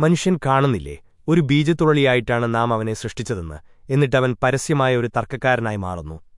മനുഷ്യൻ കാണുന്നില്ലേ? ഒരു ബീജത്തുളളിയായിട്ടാണ് നാം അവനെ സൃഷ്ടിച്ചതെന്ന്. എന്നിട്ടവൻ പരസ്യമായ ഒരു തർക്കക്കാരനായി മാറുന്നു.